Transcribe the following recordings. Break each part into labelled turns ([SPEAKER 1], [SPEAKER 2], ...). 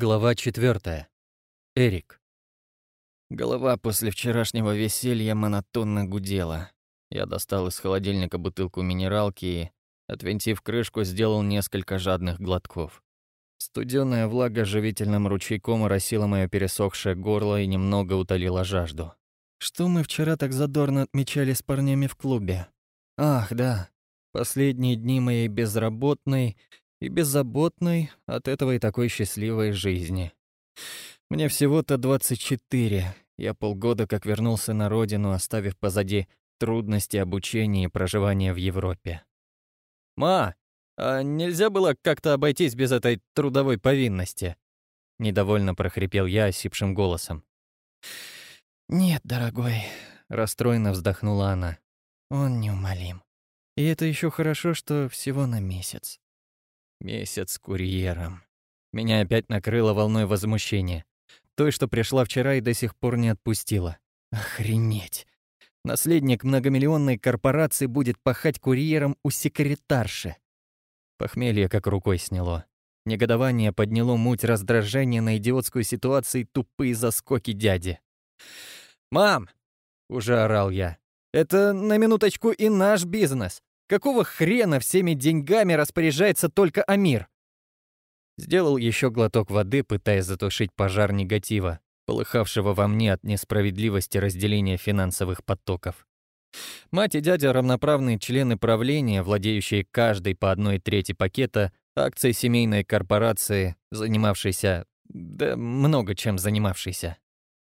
[SPEAKER 1] Глава 4. Эрик.
[SPEAKER 2] Голова после вчерашнего веселья монотонно гудела. Я достал из холодильника бутылку минералки и, отвинтив крышку, сделал несколько жадных глотков. Студённая влага живительным ручейком оросила моё пересохшее горло и немного утолила жажду. Что мы вчера так задорно отмечали с парнями в клубе? Ах, да. Последние дни моей безработной и беззаботной от этого и такой счастливой жизни. Мне всего-то 24. Я полгода как вернулся на родину, оставив позади трудности обучения и проживания в Европе. «Ма, а нельзя было как-то обойтись без этой трудовой повинности?» Недовольно прохрипел я осипшим голосом. «Нет, дорогой», — расстроенно вздохнула она. «Он неумолим. И это еще хорошо, что всего на месяц. Месяц курьером. Меня опять накрыло волной возмущения. Той, что пришла вчера и до сих пор не отпустила. Охренеть. Наследник многомиллионной корпорации будет пахать курьером у секретарши. Похмелье как рукой сняло. Негодование подняло муть раздражения на идиотскую ситуацию и тупые заскоки дяди. «Мам!» — уже орал я. «Это на минуточку и наш бизнес. Какого хрена всеми деньгами распоряжается только Амир? Сделал еще глоток воды, пытаясь затушить пожар негатива, полыхавшего во мне от несправедливости разделения финансовых потоков. Мать и дядя — равноправные члены правления, владеющие каждой по одной трети пакета акций семейной корпорации, занимавшейся... да много чем занимавшейся.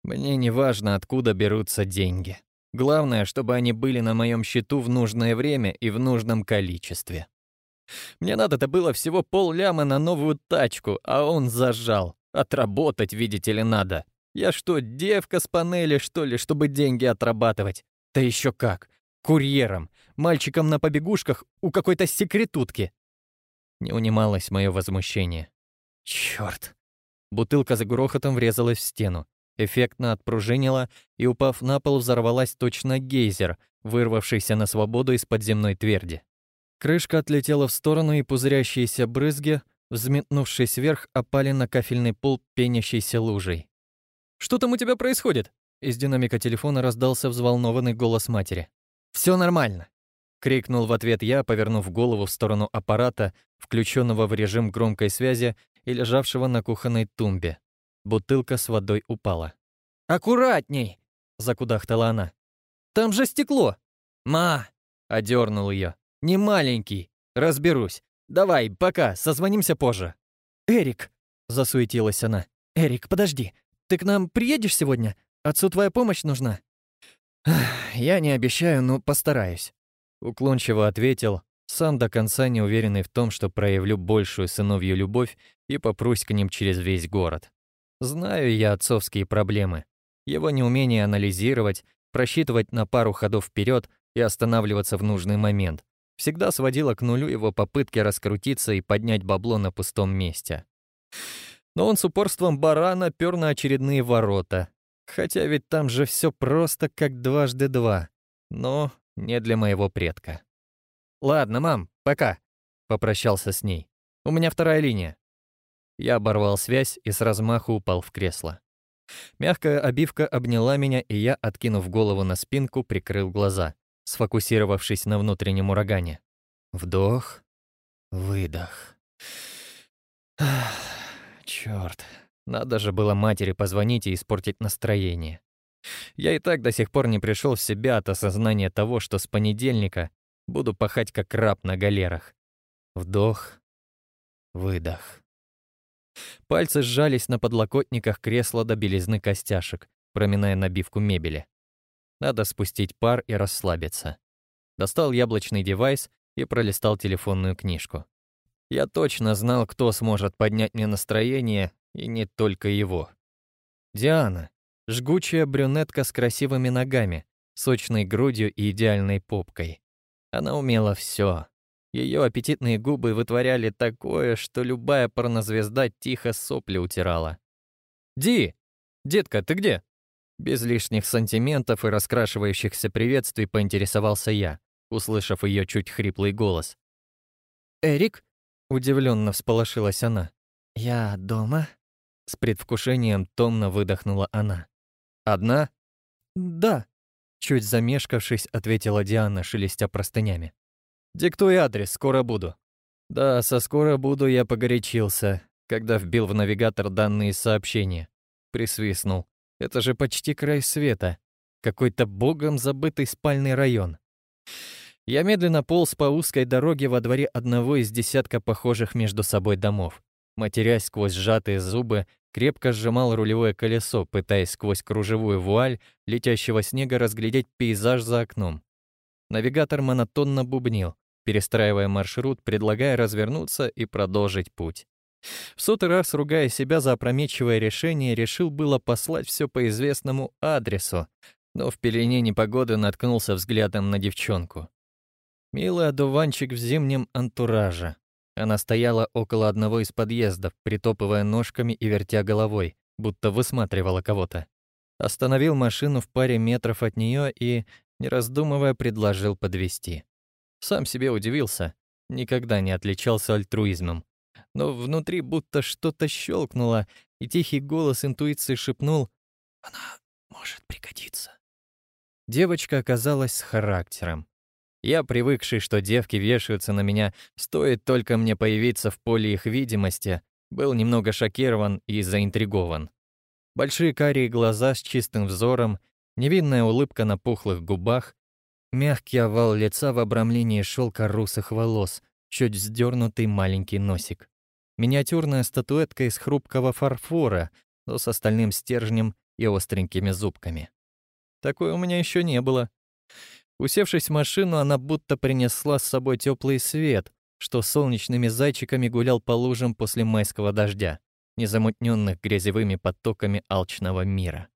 [SPEAKER 2] Мне не важно, откуда берутся деньги. Главное, чтобы они были на моем счету в нужное время и в нужном количестве. Мне надо-то было всего полляма на новую тачку, а он зажал. Отработать, видите ли, надо. Я что, девка с панели, что ли, чтобы деньги отрабатывать? Да еще как. Курьером, мальчиком на побегушках у какой-то секретутки. Не унималось мое возмущение. Черт! Бутылка за грохотом врезалась в стену эффектно отпружинила и, упав на пол, взорвалась точно гейзер, вырвавшийся на свободу из подземной тверди. Крышка отлетела в сторону, и пузырящиеся брызги, взметнувшись вверх, опали на кафельный пол пенящейся лужей. «Что там у тебя происходит?» Из динамика телефона раздался взволнованный голос матери. «Все нормально!» — крикнул в ответ я, повернув голову в сторону аппарата, включенного в режим громкой связи и лежавшего на кухонной тумбе. Бутылка с водой упала. «Аккуратней!» — закудахтала она. «Там же стекло!» «Ма!» — одернул ее. «Не маленький. Разберусь. Давай, пока, созвонимся позже». «Эрик!» — засуетилась она. «Эрик, подожди. Ты к нам приедешь сегодня? Отцу твоя помощь нужна?» «Я не обещаю, но постараюсь», — уклончиво ответил, сам до конца не уверенный в том, что проявлю большую сыновью любовь и попрусь к ним через весь город. Знаю я отцовские проблемы. Его неумение анализировать, просчитывать на пару ходов вперед и останавливаться в нужный момент всегда сводило к нулю его попытки раскрутиться и поднять бабло на пустом месте. Но он с упорством барана пёр на очередные ворота. Хотя ведь там же все просто как дважды два. Но не для моего предка. «Ладно, мам, пока», — попрощался с ней. «У меня вторая линия». Я оборвал связь и с размаху упал в кресло. Мягкая обивка обняла меня, и я, откинув голову на спинку, прикрыл глаза, сфокусировавшись на внутреннем урагане. Вдох, выдох. Черт, надо же было матери позвонить и испортить настроение. Я и так до сих пор не пришел в себя от осознания того, что с понедельника буду пахать как раб на галерах. Вдох, выдох. Пальцы сжались на подлокотниках кресла до белизны костяшек, проминая набивку мебели. Надо спустить пар и расслабиться. Достал яблочный девайс и пролистал телефонную книжку. Я точно знал, кто сможет поднять мне настроение, и не только его. Диана. Жгучая брюнетка с красивыми ногами, сочной грудью и идеальной попкой. Она умела все. Ее аппетитные губы вытворяли такое, что любая порнозвезда тихо сопли утирала. «Ди! Детка, ты где?» Без лишних сантиментов и раскрашивающихся приветствий поинтересовался я, услышав ее чуть хриплый голос. «Эрик?» — удивленно всполошилась она. «Я дома?» С предвкушением томно выдохнула она. «Одна?»
[SPEAKER 1] «Да», — чуть замешкавшись, ответила Диана, шелестя простынями.
[SPEAKER 2] «Диктуй адрес, скоро буду». Да, со «скоро буду» я погорячился, когда вбил в навигатор данные сообщения. Присвистнул. Это же почти край света. Какой-то богом забытый спальный район. Я медленно полз по узкой дороге во дворе одного из десятка похожих между собой домов. Матерясь сквозь сжатые зубы, крепко сжимал рулевое колесо, пытаясь сквозь кружевую вуаль летящего снега разглядеть пейзаж за окном. Навигатор монотонно бубнил, перестраивая маршрут, предлагая развернуться и продолжить путь. В сотый раз, ругая себя за опрометчивое решение, решил было послать все по известному адресу, но в пелене непогоды наткнулся взглядом на девчонку. Милый одуванчик в зимнем антураже. Она стояла около одного из подъездов, притопывая ножками и вертя головой, будто высматривала кого-то. Остановил машину в паре метров от нее и, не раздумывая, предложил подвести. Сам себе удивился, никогда не отличался альтруизмом. Но внутри будто что-то щелкнуло, и тихий голос интуиции шепнул «Она может пригодиться». Девочка оказалась с характером. Я, привыкший, что девки вешаются на меня, стоит только мне появиться в поле их видимости, был немного шокирован и заинтригован. Большие карие глаза с чистым взором, невинная улыбка на пухлых губах, мягкий овал лица в обрамлении шелка русых волос, чуть вздернутый маленький носик. Миниатюрная статуэтка из хрупкого фарфора, но с остальным стержнем и остренькими зубками. Такой у меня еще не было. Усевшись в машину, она будто принесла с собой теплый свет, что солнечными зайчиками гулял по лужам после майского дождя, незамутненных грязевыми потоками алчного мира.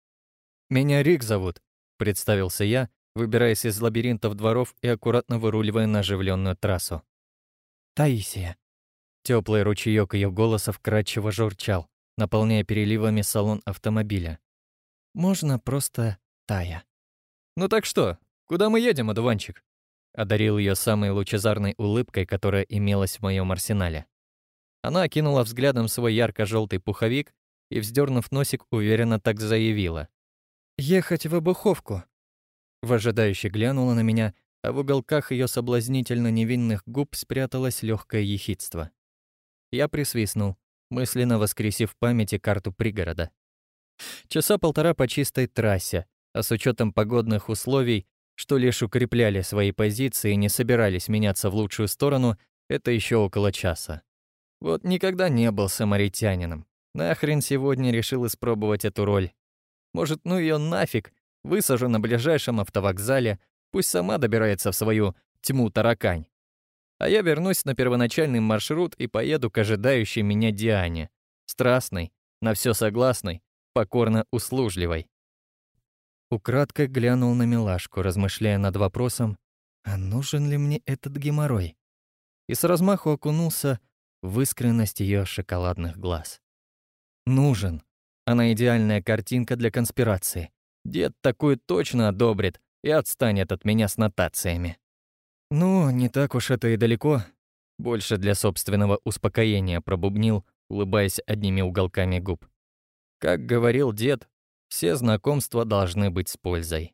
[SPEAKER 2] «Меня Рик зовут», — представился я, выбираясь из лабиринтов дворов и аккуратно выруливая на оживленную трассу. «Таисия». Теплый ручеёк ее голоса вкрадчиво журчал, наполняя переливами салон автомобиля. «Можно просто Тая». «Ну так что, «Куда мы едем, одуванчик?» Одарил ее самой лучезарной улыбкой, которая имелась в моем арсенале. Она окинула взглядом свой ярко-желтый пуховик и, вздернув носик, уверенно так заявила. «Ехать в обуховку». Вожидающе глянула на меня, а в уголках ее соблазнительно невинных губ спряталось легкое ехидство. Я присвистнул, мысленно воскресив в памяти карту пригорода. Часа полтора по чистой трассе, а с учетом погодных условий что лишь укрепляли свои позиции и не собирались меняться в лучшую сторону, это еще около часа. Вот никогда не был самаритянином. Нахрен сегодня решил испробовать эту роль. Может, ну ее нафиг, высажу на ближайшем автовокзале, пусть сама добирается в свою тьму таракань. А я вернусь на первоначальный маршрут и поеду к ожидающей меня Диане. Страстной, на все согласной, покорно услужливой. Украдкой глянул на милашку, размышляя над вопросом, а нужен ли мне этот геморрой? И с размаху окунулся в искренность ее шоколадных глаз. Нужен. Она идеальная картинка для конспирации. Дед такую точно одобрит и отстанет от меня с нотациями. Ну, не так уж это и далеко. Больше для собственного успокоения пробубнил, улыбаясь одними уголками губ. Как говорил дед, все знакомства должны быть с пользой.